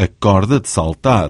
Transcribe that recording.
Acorda de saltar.